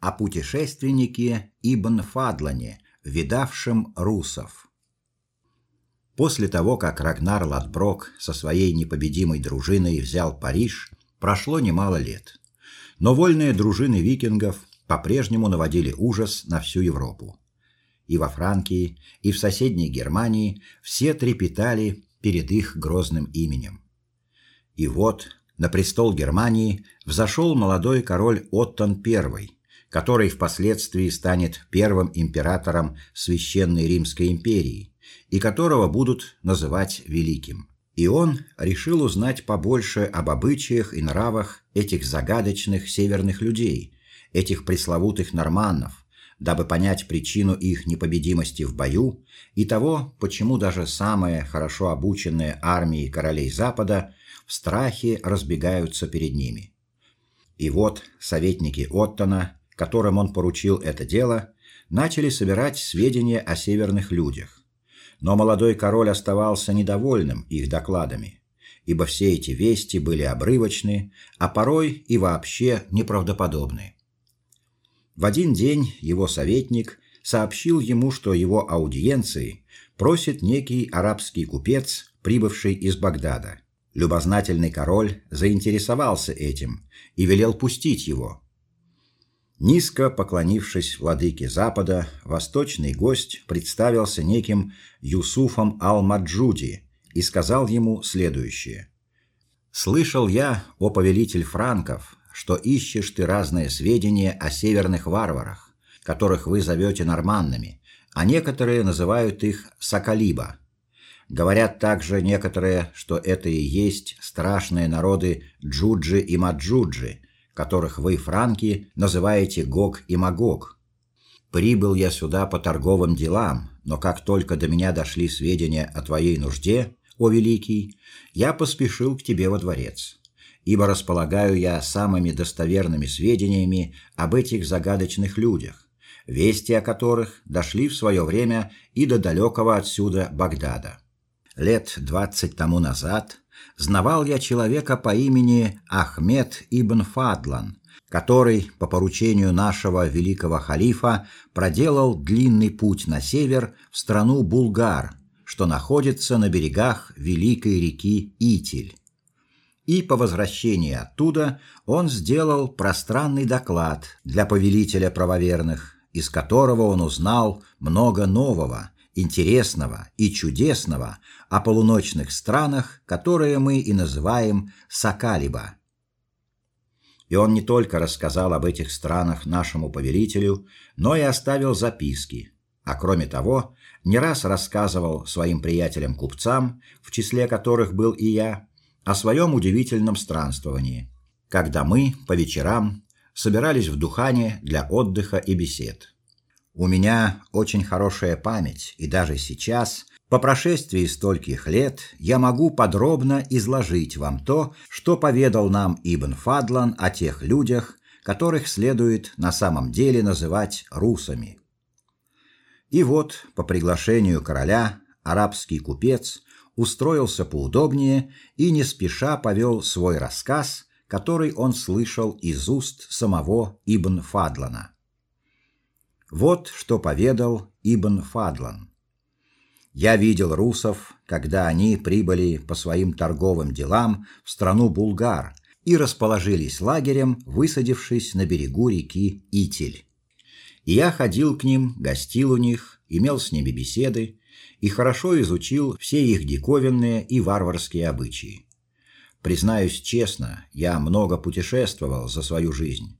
о путешественнике Ибн Фадлане, видавшем русов. После того, как Рагнар Ладброк со своей непобедимой дружиной взял Париж, прошло немало лет. Но вольные дружины викингов по-прежнему наводили ужас на всю Европу. И во Франкии, и в соседней Германии все трепетали перед их грозным именем. И вот на престол Германии взошел молодой король Оттон I, который впоследствии станет первым императором Священной Римской империи и которого будут называть великим. И он решил узнать побольше об обычаях и нравах этих загадочных северных людей, этих пресловутых норманнов, дабы понять причину их непобедимости в бою и того, почему даже самые хорошо обученные армии королей Запада в страхе разбегаются перед ними. И вот советники Оттона, которым он поручил это дело, начали собирать сведения о северных людях. Но молодой король оставался недовольным их докладами, ибо все эти вести были обрывочны, а порой и вообще неправдоподобны. В один день его советник сообщил ему, что его аудиенции просит некий арабский купец, прибывший из Багдада. Любознательный король заинтересовался этим и велел пустить его. Низко поклонившись владыке Запада, восточный гость представился неким Юсуфом ал-Маджуди и сказал ему следующее: Слышал я, о повелитель франков, что ищешь ты разные сведения о северных варварах, которых вы зовете норманнами, а некоторые называют их сакалиба. Говорят также некоторые, что это и есть страшные народы Джуджи и Маджуджи, которых вы, франки, называете Гог и Магог. Прибыл я сюда по торговым делам, но как только до меня дошли сведения о твоей нужде, о великий, я поспешил к тебе во дворец ибо располагаю я самыми достоверными сведениями об этих загадочных людях, вести о которых дошли в свое время и до далекого отсюда Багдада. Лет двадцать тому назад знавал я человека по имени Ахмед ибн Фадлан, который по поручению нашего великого халифа проделал длинный путь на север в страну Булгар, что находится на берегах великой реки Итиль и по возвращении оттуда он сделал пространный доклад для повелителя правоверных, из которого он узнал много нового, интересного и чудесного о полуночных странах, которые мы и называем Сакалиба. И он не только рассказал об этих странах нашему повелителю, но и оставил записки. А кроме того, не раз рассказывал своим приятелям-купцам, в числе которых был и я, о своем удивительном странствовании, когда мы по вечерам собирались в Духане для отдыха и бесед. У меня очень хорошая память, и даже сейчас, по прошествии стольких лет, я могу подробно изложить вам то, что поведал нам Ибн Фадлан о тех людях, которых следует на самом деле называть русами. И вот, по приглашению короля, арабский купец устроился поудобнее и не спеша повел свой рассказ, который он слышал из уст самого Ибн Фадлана. Вот что поведал Ибн Фадлан. Я видел русов, когда они прибыли по своим торговым делам в страну Булгар и расположились лагерем, высадившись на берегу реки Итиль. И я ходил к ним, гостил у них, имел с ними беседы, и хорошо изучил все их диковинные и варварские обычаи. Признаюсь честно, я много путешествовал за свою жизнь,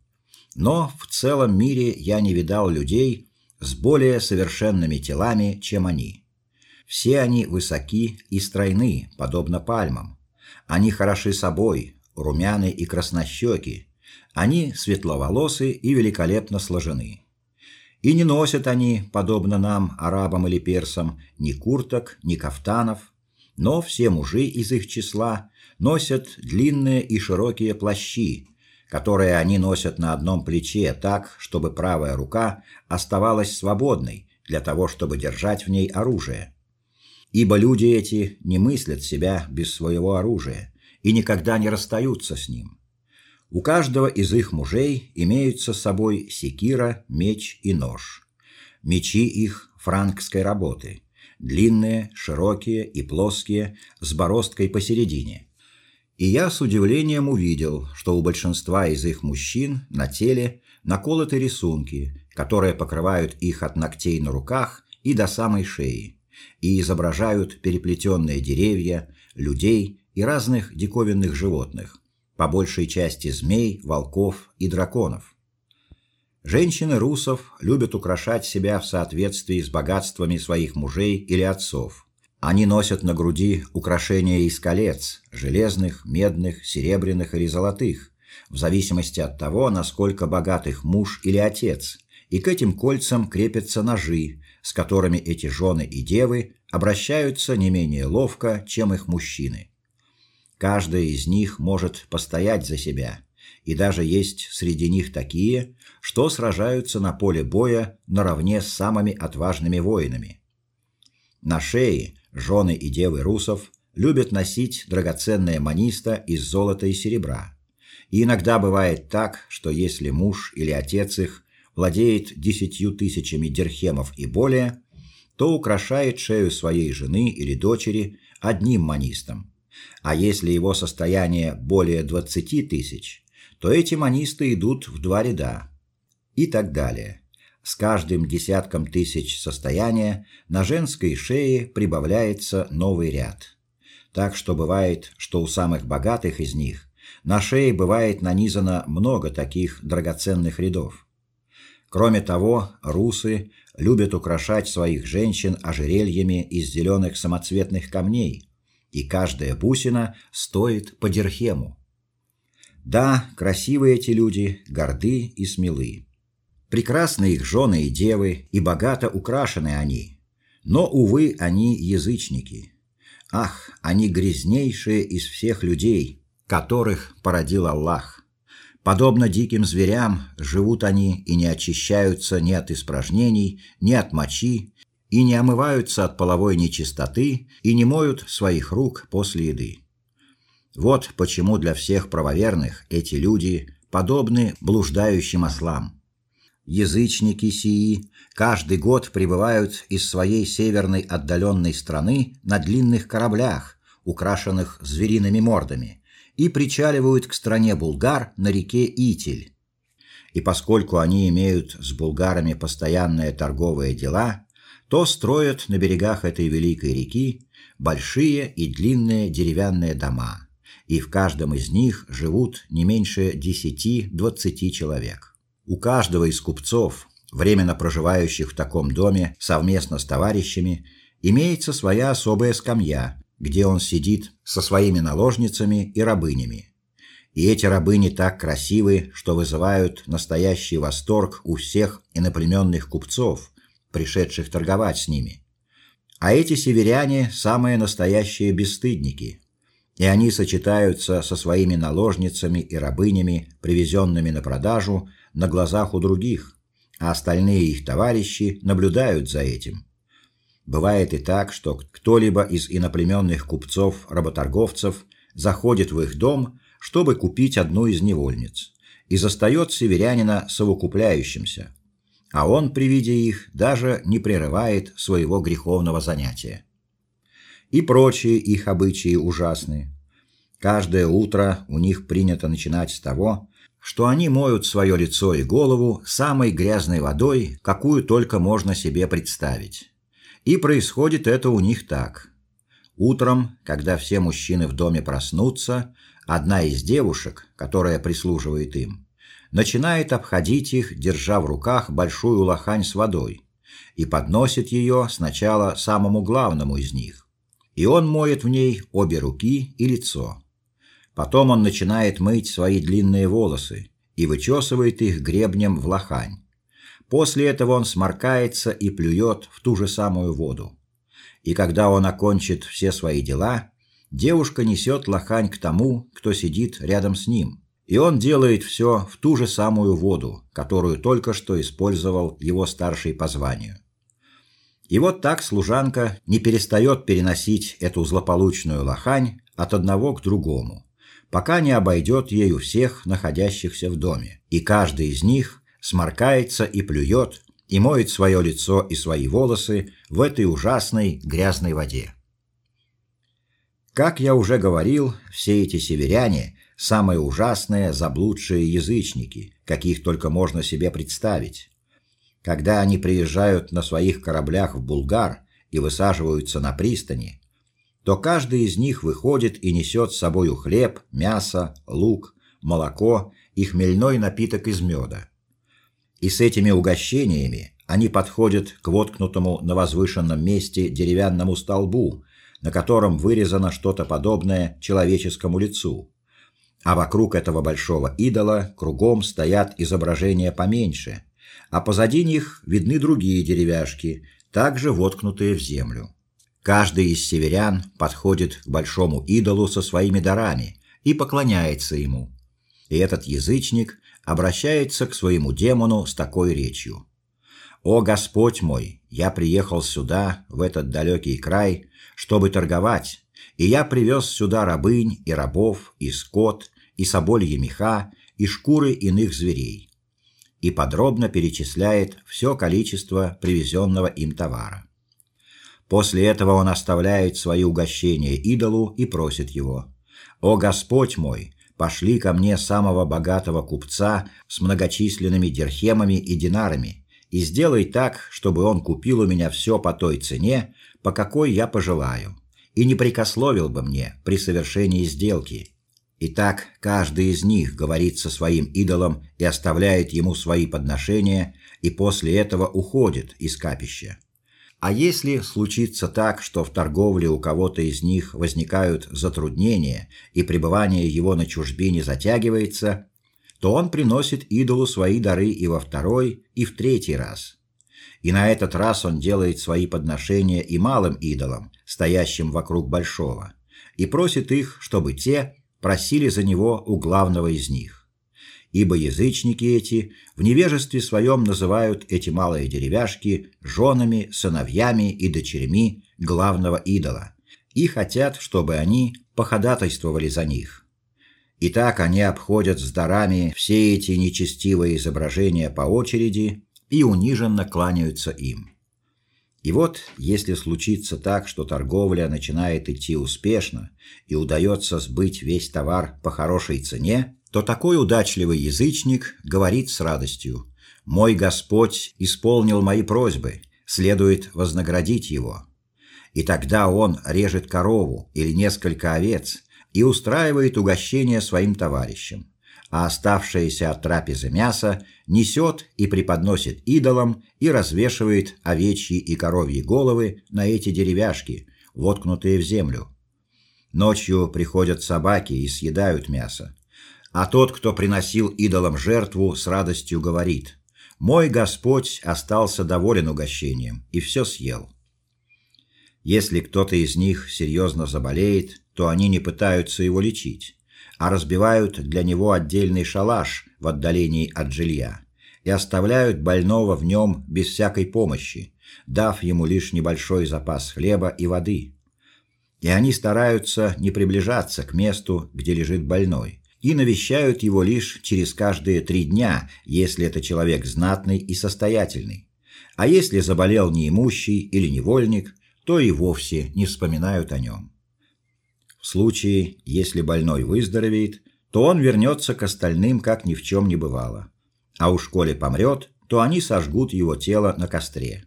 но в целом мире я не видал людей с более совершенными телами, чем они. Все они высоки и стройны, подобно пальмам. Они хороши собой, румяны и краснощеки. Они светловолосы и великолепно сложены. И не носят они, подобно нам, арабам или персам, ни курток, ни кафтанов, но все мужи из их числа носят длинные и широкие плащи, которые они носят на одном плече так, чтобы правая рука оставалась свободной для того, чтобы держать в ней оружие. Ибо люди эти не мыслят себя без своего оружия и никогда не расстаются с ним. У каждого из их мужей имеются с собой секира, меч и нож. Мечи их франкской работы, длинные, широкие и плоские, с бороздкой посередине. И я с удивлением увидел, что у большинства из их мужчин на теле наколоты рисунки, которые покрывают их от ногтей на руках и до самой шеи, и изображают переплетенные деревья, людей и разных диковинных животных, по большей части змей, волков и драконов. Женщины русов любят украшать себя в соответствии с богатствами своих мужей или отцов. Они носят на груди украшения из колец: железных, медных, серебряных или золотых, в зависимости от того, насколько богат их муж или отец. И к этим кольцам крепятся ножи, с которыми эти жены и девы обращаются не менее ловко, чем их мужчины. Каждая из них может постоять за себя, и даже есть среди них такие, что сражаются на поле боя наравне с самыми отважными воинами. На шее Жены и девы русов любят носить драгоценные маниста из золота и серебра. И иногда бывает так, что если муж или отец их владеет десятью тысячами дирхемов и более, то украшает шею своей жены или дочери одним манистом. А если его состояние более двадцати тысяч, то эти манисты идут в два ряда. И так далее. С каждым десятком тысяч состояния на женской шее прибавляется новый ряд. Так что бывает, что у самых богатых из них на шее бывает нанизано много таких драгоценных рядов. Кроме того, русы любят украшать своих женщин ожерельями из зеленых самоцветных камней, и каждая бусина стоит по дирхему. Да, красивые эти люди, горды и смелы. Прекрасны их жены и девы, и богато украшены они. Но увы, они язычники. Ах, они грязнейшие из всех людей, которых породил Аллах. Подобно диким зверям, живут они и не очищаются ни от испражнений, ни от мочи, и не омываются от половой нечистоты, и не моют своих рук после еды. Вот почему для всех правоверных эти люди подобны блуждающим ослам. Язычники сии каждый год прибывают из своей северной отдаленной страны на длинных кораблях, украшенных звериными мордами, и причаливают к стране булгар на реке Итиль. И поскольку они имеют с булгарами постоянные торговые дела, то строят на берегах этой великой реки большие и длинные деревянные дома, и в каждом из них живут не меньше 10-20 человек. У каждого из купцов, временно проживающих в таком доме совместно с товарищами, имеется своя особая скамья, где он сидит со своими наложницами и рабынями. И эти рабыни так красивы, что вызывают настоящий восторг у всех иноплеменных купцов, пришедших торговать с ними. А эти северяне самые настоящие бесстыдники. И они сочетаются со своими наложницами и рабынями, привезенными на продажу, на глазах у других, а остальные их товарищи наблюдают за этим. Бывает и так, что кто-либо из иноплеменных купцов-работорговцев заходит в их дом, чтобы купить одну из невольниц, и застает северянина совокупляющимся, а он при виде их даже не прерывает своего греховного занятия. И прочие их обычаи ужасны. Каждое утро у них принято начинать с того, что они моют свое лицо и голову самой грязной водой, какую только можно себе представить. И происходит это у них так: утром, когда все мужчины в доме проснутся, одна из девушек, которая прислуживает им, начинает обходить их, держа в руках большую лохань с водой, и подносит ее сначала самому главному из них. И он моет в ней обе руки и лицо. Потом он начинает мыть свои длинные волосы и вычесывает их гребнем в лохань. После этого он сморкается и плюет в ту же самую воду. И когда он окончит все свои дела, девушка несет лохань к тому, кто сидит рядом с ним. И он делает все в ту же самую воду, которую только что использовал его старший по званию. И вот так служанка не перестает переносить эту злополучную лохань от одного к другому пока не обойдет ею всех находящихся в доме, и каждый из них сморкается и плюет, и моет свое лицо и свои волосы в этой ужасной грязной воде. Как я уже говорил, все эти северяне самые ужасные заблудшие язычники, каких только можно себе представить. Когда они приезжают на своих кораблях в Булгар и высаживаются на пристани, то каждый из них выходит и несет с собою хлеб, мясо, лук, молоко и хмельной напиток из меда. И с этими угощениями они подходят к воткнутому на возвышенном месте деревянному столбу, на котором вырезано что-то подобное человеческому лицу. А вокруг этого большого идола кругом стоят изображения поменьше, а позади них видны другие деревяшки, также воткнутые в землю. Каждый из северян подходит к большому идолу со своими дарами и поклоняется ему. И этот язычник обращается к своему демону с такой речью: "О Господь мой, я приехал сюда, в этот далекий край, чтобы торговать, и я привез сюда рабынь и рабов, и скот, и собольи меха, и шкуры иных зверей". И подробно перечисляет все количество привезенного им товара. После этого он оставляет свои угощения идолу и просит его: "О Господь мой, пошли ко мне самого богатого купца с многочисленными дирхемами и динарами, и сделай так, чтобы он купил у меня все по той цене, по какой я пожелаю, и не прикословил бы мне при совершении сделки. И так каждый из них говорит со своим идолом и оставляет ему свои подношения, и после этого уходит из капища. А если случится так, что в торговле у кого-то из них возникают затруднения и пребывание его на чужбине затягивается, то он приносит идолу свои дары и во второй, и в третий раз. И на этот раз он делает свои подношения и малым идолам, стоящим вокруг большого, и просит их, чтобы те просили за него у главного из них ибо язычники эти в невежестве своем называют эти малые деревяшки женами, сыновьями и дочерьми главного идола и хотят, чтобы они походатайствовали за них. И так они обходят с дарами все эти нечестивые изображения по очереди и униженно кланяются им. И вот, если случится так, что торговля начинает идти успешно и удается сбыть весь товар по хорошей цене, то такой удачливый язычник говорит с радостью: "Мой Господь исполнил мои просьбы, следует вознаградить его". И тогда он режет корову или несколько овец и устраивает угощение своим товарищам, а оставшееся от трапезы мясо несет и преподносит идолам и развешивает овечьи и коровьи головы на эти деревяшки, воткнутые в землю. Ночью приходят собаки и съедают мясо, а тот, кто приносил идолам жертву, с радостью говорит: "Мой Господь остался доволен угощением и все съел". Если кто-то из них серьезно заболеет, то они не пытаются его лечить, а разбивают для него отдельный шалаш в отдалении от жилья и оставляют больного в нем без всякой помощи, дав ему лишь небольшой запас хлеба и воды. И они стараются не приближаться к месту, где лежит больной, и навещают его лишь через каждые три дня, если это человек знатный и состоятельный. А если заболел неимущий или невольник, то и вовсе не вспоминают о нем. В случае, если больной выздоровеет, то он вернется к остальным, как ни в чем не бывало. А уж коли помрет, то они сожгут его тело на костре.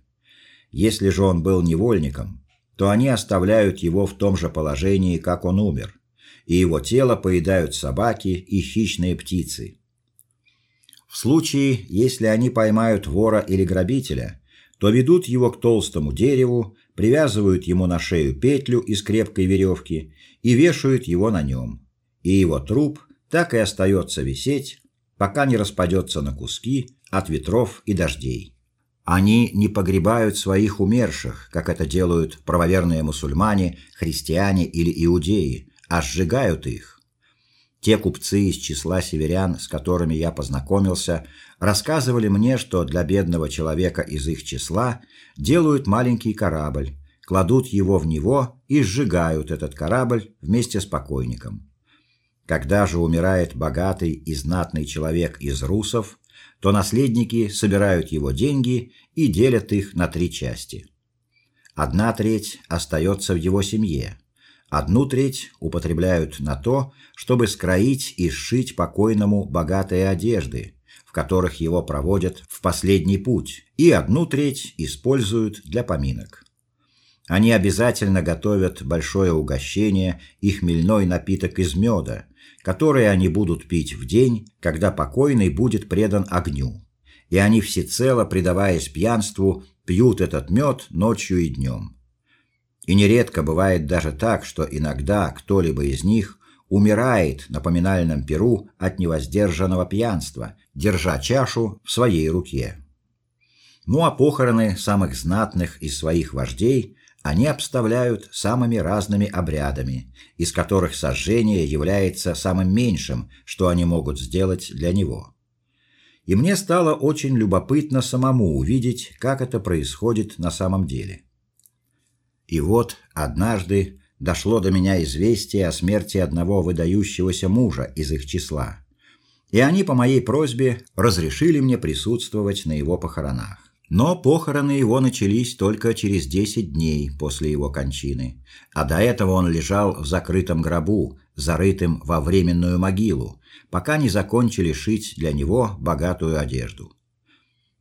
Если же он был невольником, то они оставляют его в том же положении, как он умер и его тело поедают собаки и хищные птицы. В случае, если они поймают вора или грабителя, то ведут его к толстому дереву, привязывают ему на шею петлю из крепкой веревки и вешают его на нем. И его труп так и остается висеть, пока не распадется на куски от ветров и дождей. Они не погребают своих умерших, как это делают правоверные мусульмане, христиане или иудеи, а сжигают их. Те купцы из числа северян, с которыми я познакомился, рассказывали мне, что для бедного человека из их числа делают маленький корабль, кладут его в него и сжигают этот корабль вместе с покойником. Когда же умирает богатый и знатный человек из русов, то наследники собирают его деньги и делят их на три части. Одна треть остается в его семье, одну треть употребляют на то, чтобы скроить и сшить покойному богатые одежды, в которых его проводят в последний путь, и одну треть используют для поминок. Они обязательно готовят большое угощение и хмельной напиток из меда, который они будут пить в день, когда покойный будет предан огню. И они всецело предаваясь пьянству, пьют этот мед ночью и днем. И нередко бывает даже так, что иногда кто-либо из них умирает на поминальном пиру от невоздержанного пьянства, держа чашу в своей руке. Ну а похороны самых знатных из своих вождей они обставляют самыми разными обрядами, из которых сожжение является самым меньшим, что они могут сделать для него. И мне стало очень любопытно самому увидеть, как это происходит на самом деле. И вот однажды дошло до меня известие о смерти одного выдающегося мужа из их числа. И они по моей просьбе разрешили мне присутствовать на его похоронах. Но похороны его начались только через 10 дней после его кончины, а до этого он лежал в закрытом гробу, зарытым во временную могилу, пока не закончили шить для него богатую одежду.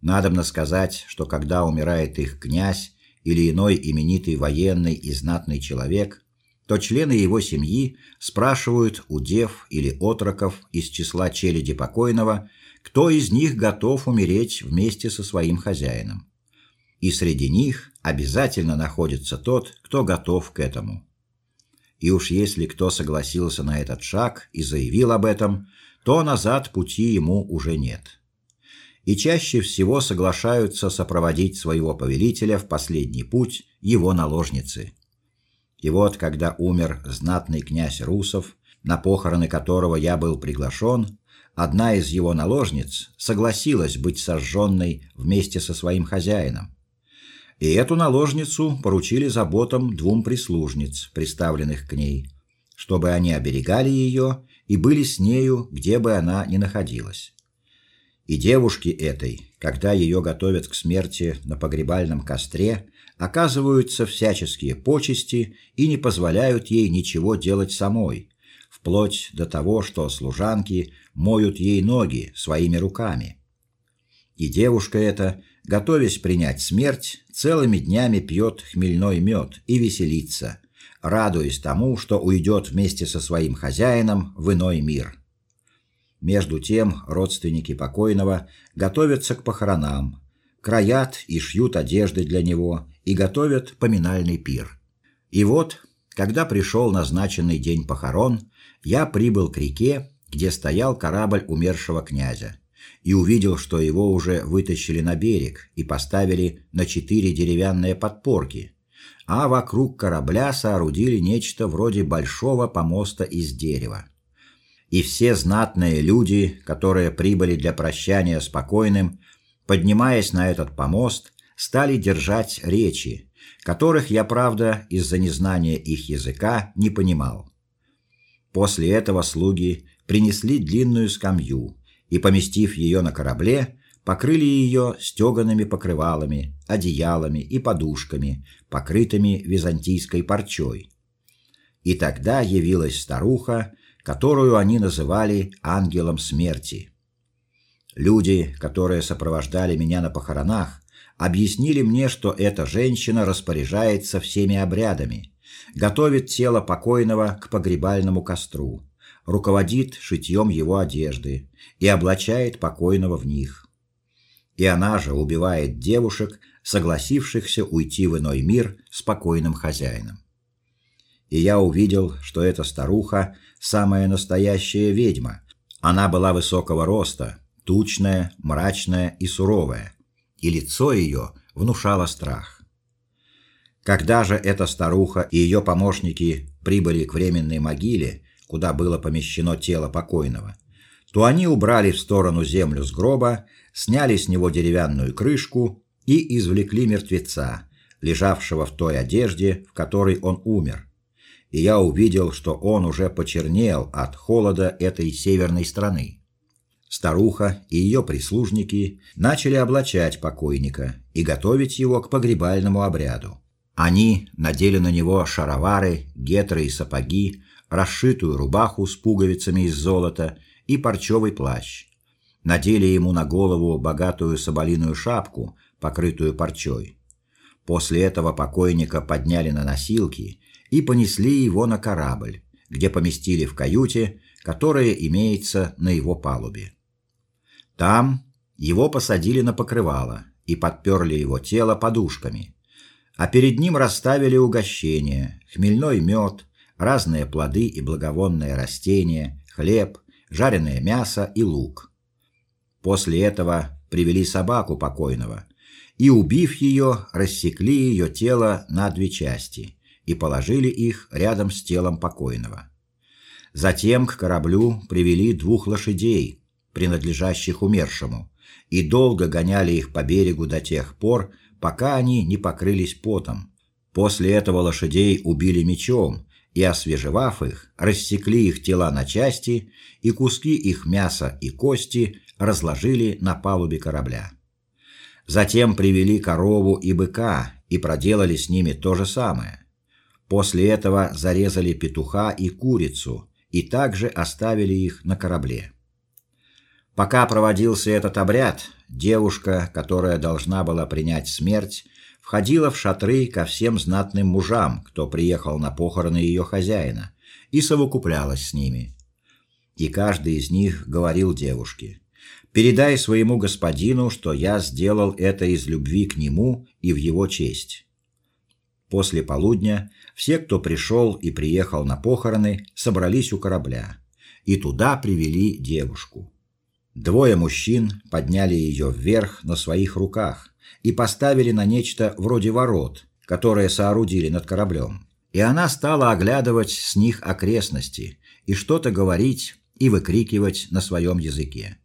Надобно сказать, что когда умирает их князь или иной именитый военный и знатный человек, то члены его семьи спрашивают у дев или отроков из числа челяди покойного, кто из них готов умереть вместе со своим хозяином. И среди них обязательно находится тот, кто готов к этому. И уж если кто согласился на этот шаг и заявил об этом, то назад пути ему уже нет. И чаще всего соглашаются сопроводить своего повелителя в последний путь его наложницы. И вот, когда умер знатный князь Русов, на похороны которого я был приглашен, Одна из его наложниц согласилась быть сожженной вместе со своим хозяином. И эту наложницу поручили заботам двум прислужниц, приставленных к ней, чтобы они оберегали ее и были с нею, где бы она ни находилась. И девушке этой, когда ее готовят к смерти на погребальном костре, оказываются всяческие почести и не позволяют ей ничего делать самой, вплоть до того, что служанки моют ей ноги своими руками. И девушка эта, готовясь принять смерть, целыми днями пьет хмельной мед и веселится, радуясь тому, что уйдет вместе со своим хозяином в иной мир. Между тем родственники покойного готовятся к похоронам, краят и шьют одежды для него и готовят поминальный пир. И вот, когда пришел назначенный день похорон, я прибыл к реке, где стоял корабль умершего князя, и увидел, что его уже вытащили на берег и поставили на четыре деревянные подпорки, а вокруг корабля соорудили нечто вроде большого помоста из дерева. И все знатные люди, которые прибыли для прощания с покойным, поднимаясь на этот помост, стали держать речи, которых я, правда, из-за незнания их языка не понимал. После этого слуги принесли длинную скамью и, поместив ее на корабле, покрыли ее стегаными покрывалами, одеялами и подушками, покрытыми византийской парчой. И тогда явилась старуха, которую они называли ангелом смерти. Люди, которые сопровождали меня на похоронах, объяснили мне, что эта женщина распоряжается всеми обрядами, готовит тело покойного к погребальному костру, руководит шитьем его одежды и облачает покойного в них. И она же убивает девушек, согласившихся уйти в иной мир с покойным хозяином. И я увидел, что эта старуха самая настоящая ведьма. Она была высокого роста, тучная, мрачная и суровая, и лицо ее внушало страх. Когда же эта старуха и ее помощники прибыли к временной могиле, куда было помещено тело покойного, то они убрали в сторону землю с гроба, сняли с него деревянную крышку и извлекли мертвеца, лежавшего в той одежде, в которой он умер. И я увидел, что он уже почернел от холода этой северной страны. Старуха и ее прислужники начали облачать покойника и готовить его к погребальному обряду. Они надели на него шаровары, гетры и сапоги, расшитую рубаху с пуговицами из золота и парчевый плащ. Надели ему на голову богатую соболиную шапку, покрытую парчой. После этого покойника подняли на носилки и понесли его на корабль, где поместили в каюте, которая имеется на его палубе. Там его посадили на покрывало и подперли его тело подушками, а перед ним расставили угощения: хмельной мед, разные плоды и благовонные растения, хлеб, жареное мясо и лук. После этого привели собаку покойного и, убив ее, рассекли ее тело на две части и положили их рядом с телом покойного. Затем к кораблю привели двух лошадей, принадлежащих умершему, и долго гоняли их по берегу до тех пор, пока они не покрылись потом. После этого лошадей убили мечом и освежевав их, рассекли их тела на части и куски их мяса и кости разложили на палубе корабля. Затем привели корову и быка и проделали с ними то же самое. После этого зарезали петуха и курицу и также оставили их на корабле. Пока проводился этот обряд, девушка, которая должна была принять смерть, входила в шатры ко всем знатным мужам, кто приехал на похороны ее хозяина, и совокуплялась с ними. И каждый из них говорил девушке: "Передай своему господину, что я сделал это из любви к нему и в его честь". После полудня все, кто пришел и приехал на похороны, собрались у корабля, и туда привели девушку. Двое мужчин подняли ее вверх на своих руках, и поставили на нечто вроде ворот, которые соорудили над кораблем. И она стала оглядывать с них окрестности и что-то говорить и выкрикивать на своем языке.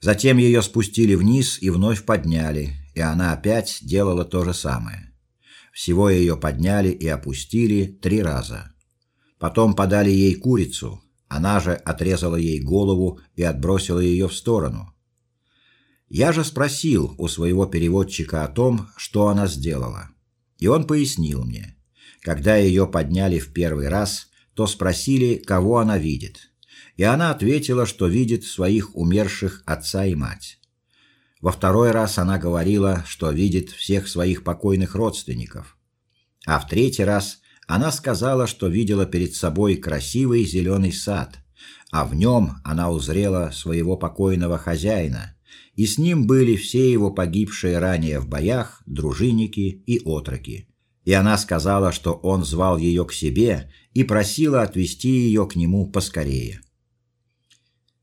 Затем ее спустили вниз и вновь подняли, и она опять делала то же самое. Всего ее подняли и опустили три раза. Потом подали ей курицу, она же отрезала ей голову и отбросила ее в сторону. Я же спросил у своего переводчика о том, что она сделала. И он пояснил мне. Когда ее подняли в первый раз, то спросили, кого она видит. И она ответила, что видит своих умерших отца и мать. Во второй раз она говорила, что видит всех своих покойных родственников. А в третий раз она сказала, что видела перед собой красивый зеленый сад, а в нем она узрела своего покойного хозяина и с ним были все его погибшие ранее в боях дружинники и отроки. И она сказала, что он звал ее к себе и просила отвести ее к нему поскорее.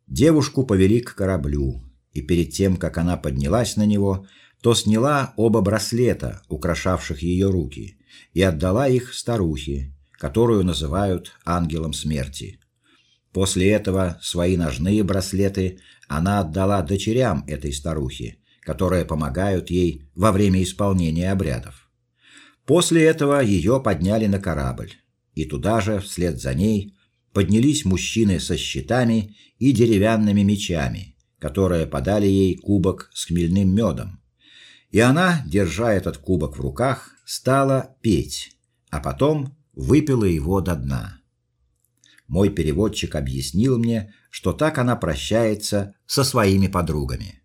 Девушку повели к кораблю, и перед тем, как она поднялась на него, то сняла оба браслета, украшавших ее руки, и отдала их старухе, которую называют ангелом смерти. После этого свои ножные браслеты она отдала дочерям этой старухи, которые помогают ей во время исполнения обрядов. После этого ее подняли на корабль, и туда же вслед за ней поднялись мужчины со щитами и деревянными мечами, которые подали ей кубок с хмельным медом. И она, держа этот кубок в руках, стала петь, а потом выпила его до дна. Мой переводчик объяснил мне, что так она прощается со своими подругами.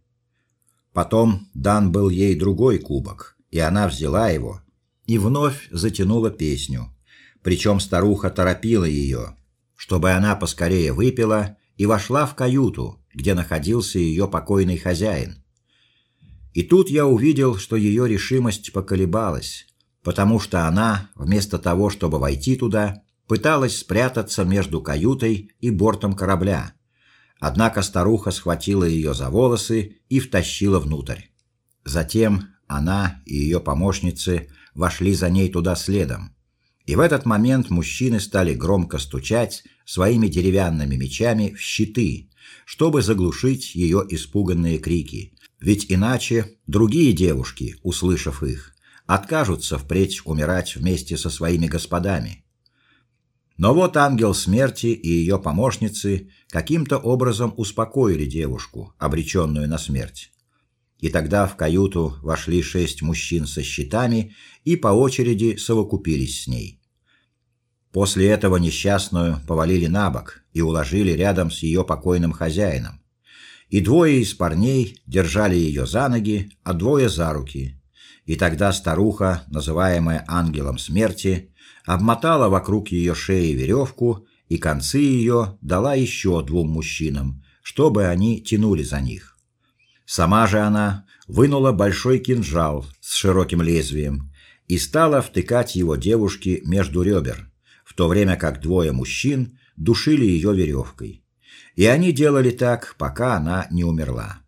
Потом дан был ей другой кубок, и она взяла его и вновь затянула песню. Причем старуха торопила ее, чтобы она поскорее выпила и вошла в каюту, где находился ее покойный хозяин. И тут я увидел, что ее решимость поколебалась, потому что она, вместо того, чтобы войти туда, пыталась спрятаться между каютой и бортом корабля. Однако старуха схватила ее за волосы и втащила внутрь. Затем она и ее помощницы вошли за ней туда следом. И в этот момент мужчины стали громко стучать своими деревянными мечами в щиты, чтобы заглушить ее испуганные крики. Ведь иначе другие девушки, услышав их, откажутся впредь умирать вместе со своими господами. Но вот ангел смерти и ее помощницы каким-то образом успокоили девушку, обреченную на смерть. И тогда в каюту вошли шесть мужчин со щитами и по очереди совокупились с ней. После этого несчастную повалили на бок и уложили рядом с ее покойным хозяином. И двое из парней держали ее за ноги, а двое за руки. И тогда старуха, называемая ангелом смерти, обмотала вокруг ее шеи веревку и концы ее дала еще двум мужчинам, чтобы они тянули за них. Сама же она вынула большой кинжал с широким лезвием и стала втыкать его девушке между ребер, в то время как двое мужчин душили ее веревкой. И они делали так, пока она не умерла.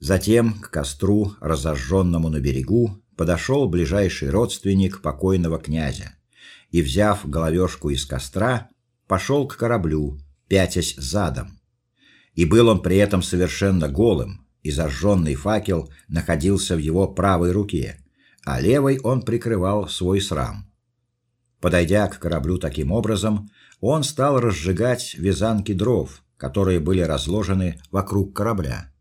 Затем к костру, разожженному на берегу, подошел ближайший родственник покойного князя и, взяв головешку из костра, пошел к кораблю, пятясь задом. И был он при этом совершенно голым, и зажженный факел находился в его правой руке, а левой он прикрывал свой срам. Подойдя к кораблю таким образом, он стал разжигать вязанки дров, которые были разложены вокруг корабля.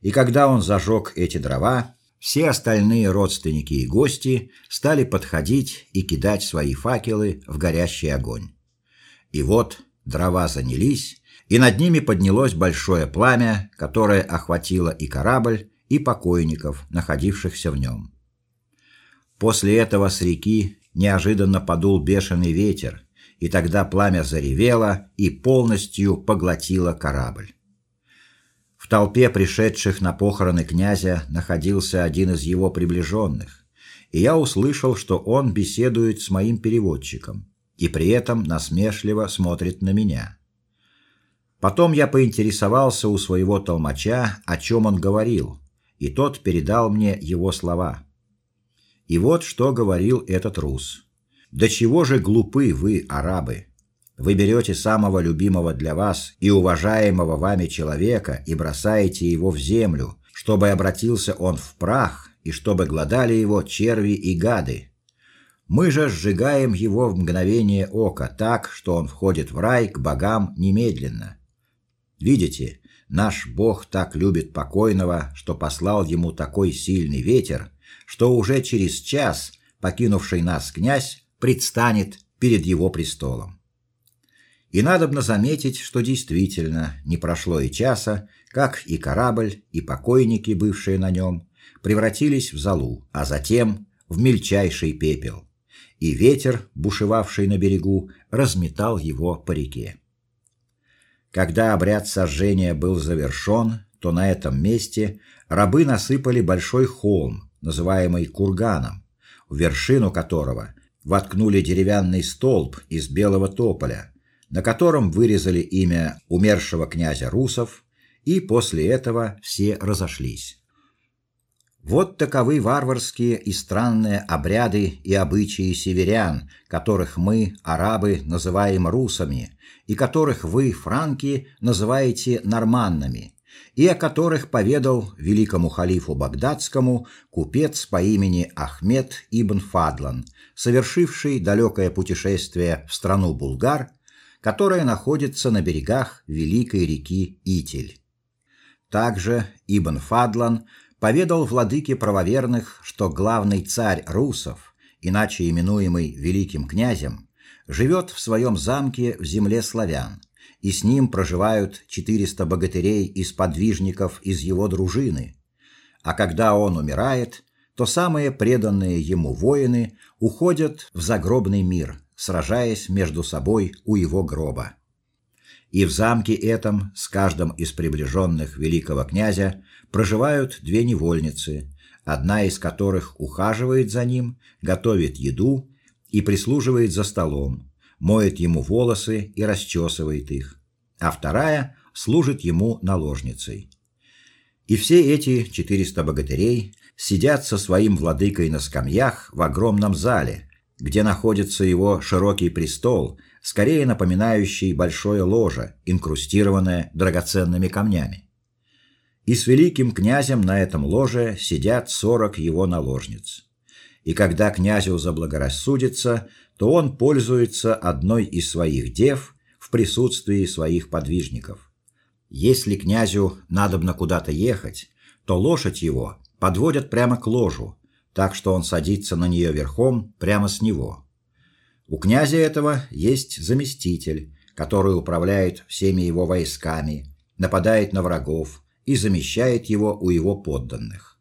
И когда он зажег эти дрова, все остальные родственники и гости стали подходить и кидать свои факелы в горящий огонь. И вот дрова занялись, и над ними поднялось большое пламя, которое охватило и корабль, и покойников, находившихся в нем. После этого с реки неожиданно подул бешеный ветер, и тогда пламя заревело и полностью поглотило корабль. В толпе пришедших на похороны князя находился один из его приближенных, и я услышал, что он беседует с моим переводчиком и при этом насмешливо смотрит на меня. Потом я поинтересовался у своего толмача, о чем он говорил, и тот передал мне его слова. И вот что говорил этот рус: "До чего же глупы вы, арабы? Вы берете самого любимого для вас и уважаемого вами человека и бросаете его в землю, чтобы обратился он в прах и чтобы глодали его черви и гады. Мы же сжигаем его в мгновение ока так, что он входит в рай к богам немедленно. Видите, наш Бог так любит покойного, что послал ему такой сильный ветер, что уже через час покинувший нас князь предстанет перед его престолом. И надобно заметить, что действительно не прошло и часа, как и корабль, и покойники, бывшие на нем, превратились в золу, а затем в мельчайший пепел. И ветер, бушевавший на берегу, разметал его по реке. Когда обряд сожжения был завершен, то на этом месте рабы насыпали большой холм, называемый курганом, в вершину которого воткнули деревянный столб из белого тополя, на котором вырезали имя умершего князя Русов, и после этого все разошлись. Вот таковы варварские и странные обряды и обычаи северян, которых мы, арабы, называем русами, и которых вы, франки, называете норманнами, и о которых поведал великому халифу багдадскому купец по имени Ахмед ибн Фадлан, совершивший далекое путешествие в страну Булгар которая находится на берегах великой реки Итель. Также Ибн Фадлан поведал владыке правоверных, что главный царь русов, иначе именуемый великим князем, живет в своем замке в земле славян, и с ним проживают 400 богатырей и сподвижников из его дружины. А когда он умирает, то самые преданные ему воины уходят в загробный мир, сражаясь между собой у его гроба. И в замке этом с каждым из приближенных великого князя проживают две невольницы, одна из которых ухаживает за ним, готовит еду и прислуживает за столом, моет ему волосы и расчесывает их, а вторая служит ему наложницей. И все эти 400 богатырей сидят со своим владыкой на скамьях в огромном зале, где находится его широкий престол, скорее напоминающий большое ложе, инкрустированное драгоценными камнями. И с великим князем на этом ложе сидят сорок его наложниц. И когда князю заблагорассудится, то он пользуется одной из своих дев в присутствии своих подвижников. Если князю надобно куда-то ехать, то лошадь его подводят прямо к ложу, так что он садится на нее верхом прямо с него. У князя этого есть заместитель, который управляет всеми его войсками, нападает на врагов и замещает его у его подданных.